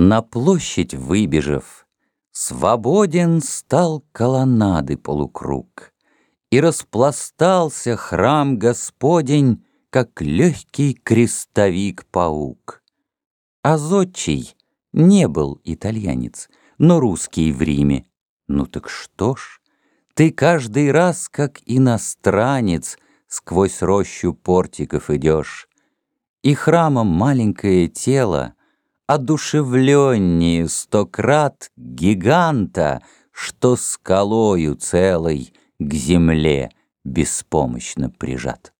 На площадь выбежав, Свободен стал колоннады полукруг, И распластался храм Господень, Как легкий крестовик-паук. А зодчий не был итальянец, Но русский в Риме. Ну так что ж, ты каждый раз, как иностранец, Сквозь рощу портиков идешь, И храмом маленькое тело — одушевленнее сто крат гиганта, что скалою целой к земле беспомощно прижат.